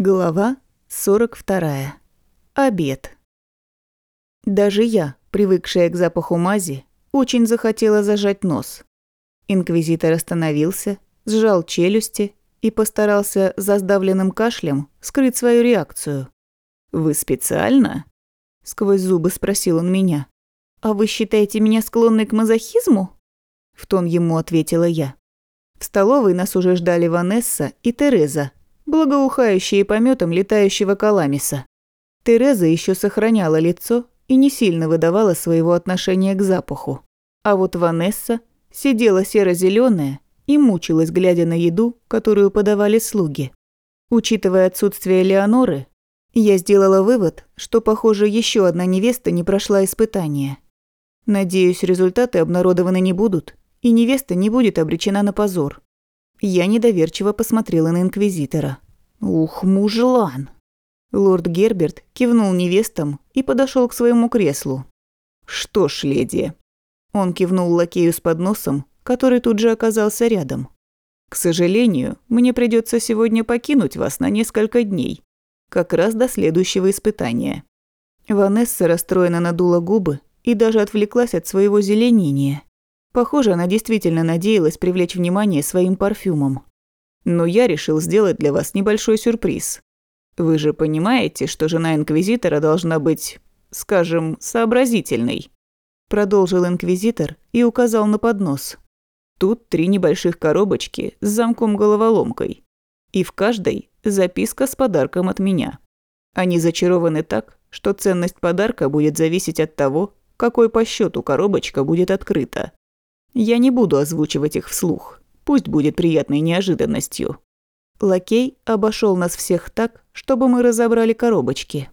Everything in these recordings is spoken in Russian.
Глава 42. Обед. Даже я, привыкшая к запаху мази, очень захотела зажать нос. Инквизитор остановился, сжал челюсти и постарался за сдавленным кашлем скрыть свою реакцию. «Вы специально?» – сквозь зубы спросил он меня. «А вы считаете меня склонной к мазохизму?» – в тон ему ответила я. В столовой нас уже ждали Ванесса и Тереза, благоухающие пометом летающего каламиса. Тереза еще сохраняла лицо и не сильно выдавала своего отношения к запаху. А вот Ванесса сидела серо зеленая и мучилась, глядя на еду, которую подавали слуги. Учитывая отсутствие Леоноры, я сделала вывод, что, похоже, еще одна невеста не прошла испытания. Надеюсь, результаты обнародованы не будут, и невеста не будет обречена на позор. Я недоверчиво посмотрела на Инквизитора. «Ух, мужлан!» Лорд Герберт кивнул невестам и подошел к своему креслу. «Что ж, леди...» Он кивнул лакею с подносом, который тут же оказался рядом. «К сожалению, мне придется сегодня покинуть вас на несколько дней, как раз до следующего испытания». Ванесса расстроенно надула губы и даже отвлеклась от своего зеленения. Похоже, она действительно надеялась привлечь внимание своим парфюмом. Но я решил сделать для вас небольшой сюрприз. Вы же понимаете, что жена инквизитора должна быть, скажем, сообразительной. Продолжил инквизитор и указал на поднос. Тут три небольших коробочки с замком-головоломкой. И в каждой записка с подарком от меня. Они зачарованы так, что ценность подарка будет зависеть от того, какой по счету коробочка будет открыта. Я не буду озвучивать их вслух. Пусть будет приятной неожиданностью. Лакей обошел нас всех так, чтобы мы разобрали коробочки.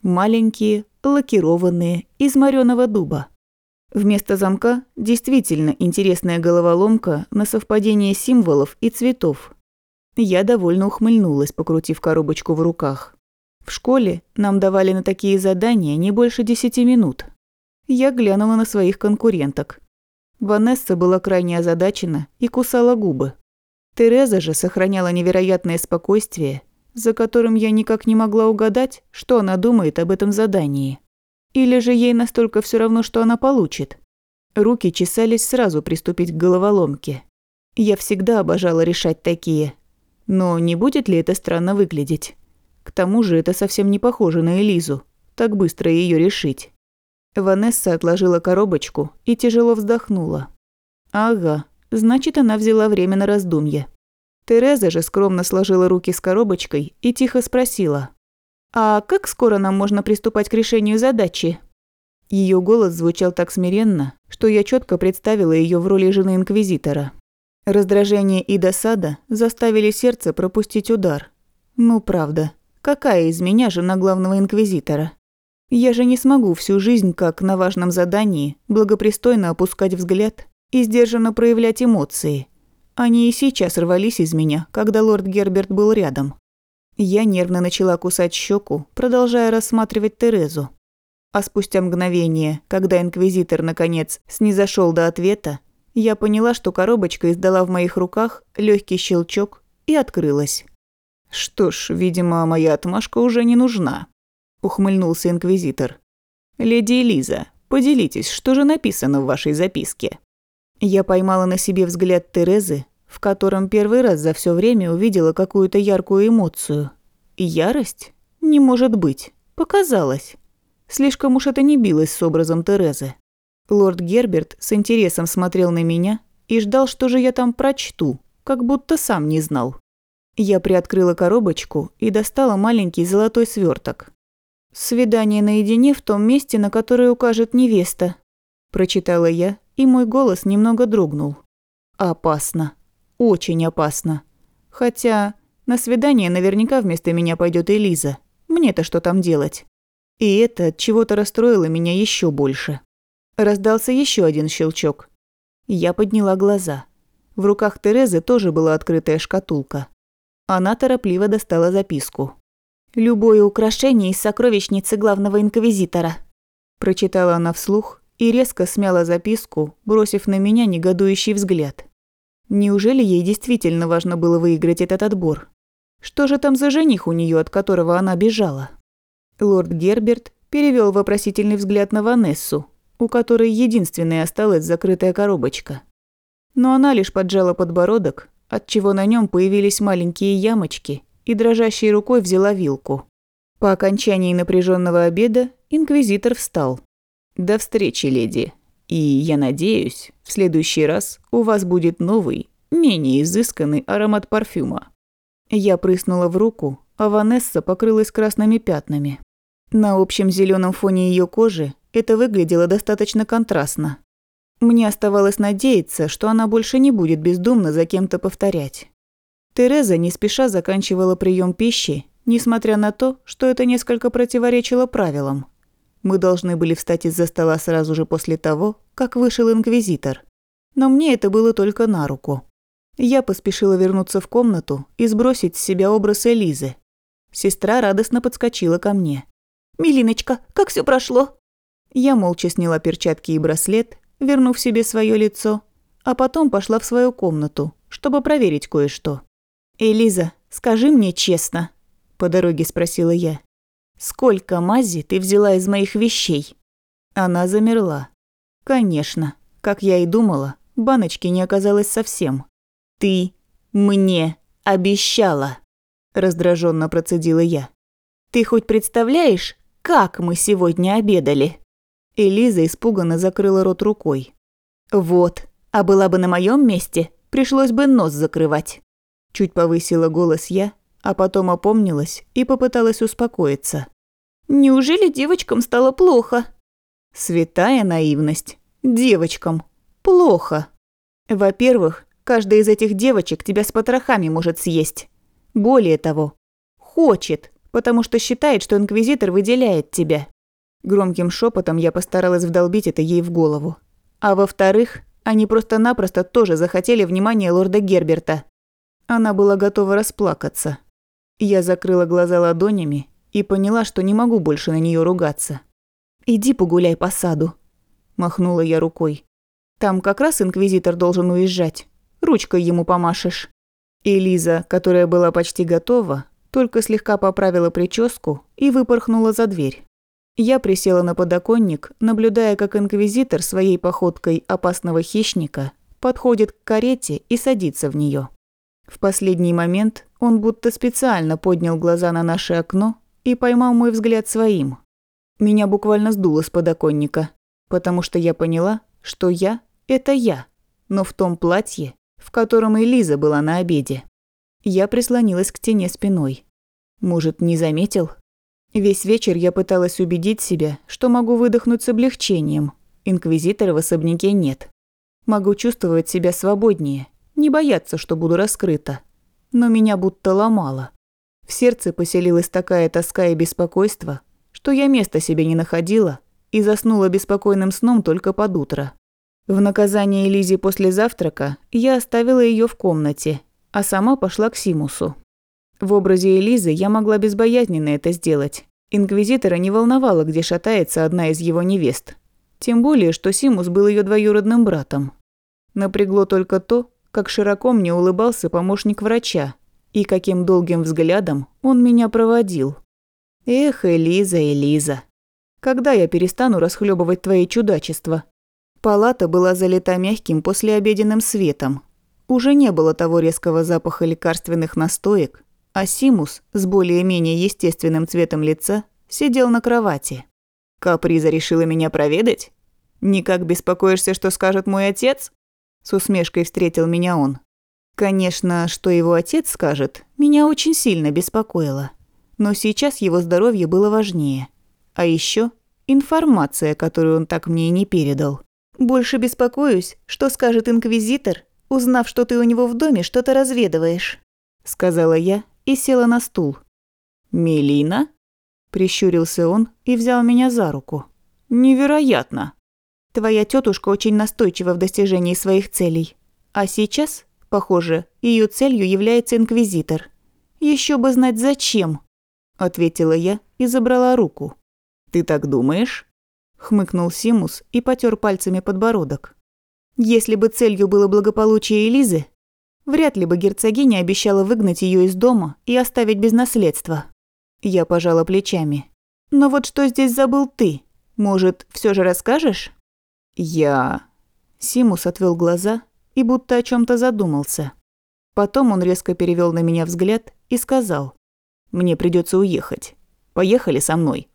Маленькие, лакированные, из морёного дуба. Вместо замка действительно интересная головоломка на совпадение символов и цветов. Я довольно ухмыльнулась, покрутив коробочку в руках. В школе нам давали на такие задания не больше десяти минут. Я глянула на своих конкуренток. Ванесса была крайне озадачена и кусала губы. Тереза же сохраняла невероятное спокойствие, за которым я никак не могла угадать, что она думает об этом задании. Или же ей настолько все равно, что она получит. Руки чесались сразу приступить к головоломке. Я всегда обожала решать такие. Но не будет ли это странно выглядеть? К тому же это совсем не похоже на Элизу, так быстро ее решить. Ванесса отложила коробочку и тяжело вздохнула. Ага, значит, она взяла время на раздумье. Тереза же скромно сложила руки с коробочкой и тихо спросила. «А как скоро нам можно приступать к решению задачи?» Ее голос звучал так смиренно, что я четко представила ее в роли жены инквизитора. Раздражение и досада заставили сердце пропустить удар. Ну правда, какая из меня жена главного инквизитора? Я же не смогу всю жизнь, как на важном задании, благопристойно опускать взгляд и сдержанно проявлять эмоции. Они и сейчас рвались из меня, когда лорд Герберт был рядом. Я нервно начала кусать щеку, продолжая рассматривать Терезу. А спустя мгновение, когда инквизитор наконец снизошел до ответа, я поняла, что коробочка издала в моих руках легкий щелчок и открылась. Что ж, видимо, моя отмашка уже не нужна. – ухмыльнулся инквизитор. «Леди Элиза, поделитесь, что же написано в вашей записке?» Я поймала на себе взгляд Терезы, в котором первый раз за все время увидела какую-то яркую эмоцию. Ярость? Не может быть. Показалось. Слишком уж это не билось с образом Терезы. Лорд Герберт с интересом смотрел на меня и ждал, что же я там прочту, как будто сам не знал. Я приоткрыла коробочку и достала маленький золотой сверток. «Свидание наедине в том месте, на которое укажет невеста», – прочитала я, и мой голос немного дрогнул. «Опасно. Очень опасно. Хотя на свидание наверняка вместо меня пойдет Элиза. Мне-то что там делать?» И это чего-то расстроило меня еще больше. Раздался еще один щелчок. Я подняла глаза. В руках Терезы тоже была открытая шкатулка. Она торопливо достала записку. «Любое украшение из сокровищницы главного инквизитора», – прочитала она вслух и резко смяла записку, бросив на меня негодующий взгляд. Неужели ей действительно важно было выиграть этот отбор? Что же там за жених у нее, от которого она бежала? Лорд Герберт перевел вопросительный взгляд на Ванессу, у которой единственной осталась закрытая коробочка. Но она лишь поджала подбородок, отчего на нем появились маленькие ямочки, и дрожащей рукой взяла вилку. По окончании напряженного обеда инквизитор встал. «До встречи, леди. И я надеюсь, в следующий раз у вас будет новый, менее изысканный аромат парфюма». Я прыснула в руку, а Ванесса покрылась красными пятнами. На общем зеленом фоне ее кожи это выглядело достаточно контрастно. Мне оставалось надеяться, что она больше не будет бездумно за кем-то повторять. Тереза не спеша заканчивала прием пищи, несмотря на то, что это несколько противоречило правилам. Мы должны были встать из-за стола сразу же после того, как вышел инквизитор. Но мне это было только на руку. Я поспешила вернуться в комнату и сбросить с себя образ Элизы. Сестра радостно подскочила ко мне. «Милиночка, как все прошло?» Я молча сняла перчатки и браслет вернув себе свое лицо, а потом пошла в свою комнату, чтобы проверить кое-что. «Элиза, скажи мне честно», – по дороге спросила я. «Сколько мази ты взяла из моих вещей?» Она замерла. «Конечно, как я и думала, баночки не оказалось совсем. Ты мне обещала», – раздраженно процедила я. «Ты хоть представляешь, как мы сегодня обедали?» Элиза испуганно закрыла рот рукой. «Вот, а была бы на моем месте, пришлось бы нос закрывать». Чуть повысила голос я, а потом опомнилась и попыталась успокоиться. «Неужели девочкам стало плохо?» Святая наивность. Девочкам. Плохо. Во-первых, каждая из этих девочек тебя с потрохами может съесть. Более того, хочет, потому что считает, что инквизитор выделяет тебя. Громким шепотом я постаралась вдолбить это ей в голову. А во-вторых, они просто-напросто тоже захотели внимания лорда Герберта. Она была готова расплакаться. Я закрыла глаза ладонями и поняла, что не могу больше на нее ругаться. «Иди погуляй по саду», – махнула я рукой. «Там как раз инквизитор должен уезжать. Ручкой ему помашешь». Элиза, которая была почти готова, только слегка поправила прическу и выпорхнула за дверь. Я присела на подоконник, наблюдая, как инквизитор своей походкой опасного хищника подходит к карете и садится в нее. В последний момент он будто специально поднял глаза на наше окно и поймал мой взгляд своим. Меня буквально сдуло с подоконника, потому что я поняла, что я – это я, но в том платье, в котором Элиза была на обеде. Я прислонилась к стене спиной. Может, не заметил? Весь вечер я пыталась убедить себя, что могу выдохнуть с облегчением. Инквизитора в особняке нет. Могу чувствовать себя свободнее, не бояться, что буду раскрыта. Но меня будто ломало. В сердце поселилась такая тоска и беспокойство, что я места себе не находила и заснула беспокойным сном только под утро. В наказание Лизе после завтрака я оставила ее в комнате, а сама пошла к Симусу. В образе Элизы я могла безбоязненно это сделать. Инквизитора не волновало, где шатается одна из его невест. Тем более, что Симус был ее двоюродным братом. Напрягло только то, как широко мне улыбался помощник врача, и каким долгим взглядом он меня проводил. Эх, Элиза, Элиза, когда я перестану расхлебывать твои чудачества? Палата была залита мягким послеобеденным светом. Уже не было того резкого запаха лекарственных настоек, а Симус с более-менее естественным цветом лица сидел на кровати. «Каприза решила меня проведать? Никак беспокоишься, что скажет мой отец?» С усмешкой встретил меня он. Конечно, что его отец скажет, меня очень сильно беспокоило. Но сейчас его здоровье было важнее. А еще информация, которую он так мне и не передал. «Больше беспокоюсь, что скажет инквизитор, узнав, что ты у него в доме что-то разведываешь», – сказала я и села на стул. «Мелина?» – прищурился он и взял меня за руку. «Невероятно!» «Твоя тетушка очень настойчива в достижении своих целей. А сейчас, похоже, ее целью является инквизитор. Еще бы знать зачем!» – ответила я и забрала руку. «Ты так думаешь?» – хмыкнул Симус и потер пальцами подбородок. «Если бы целью было благополучие Элизы, Вряд ли бы герцогиня обещала выгнать ее из дома и оставить без наследства. Я пожала плечами. «Но вот что здесь забыл ты? Может, все же расскажешь?» «Я...» Симус отвел глаза и будто о чем то задумался. Потом он резко перевел на меня взгляд и сказал. «Мне придется уехать. Поехали со мной».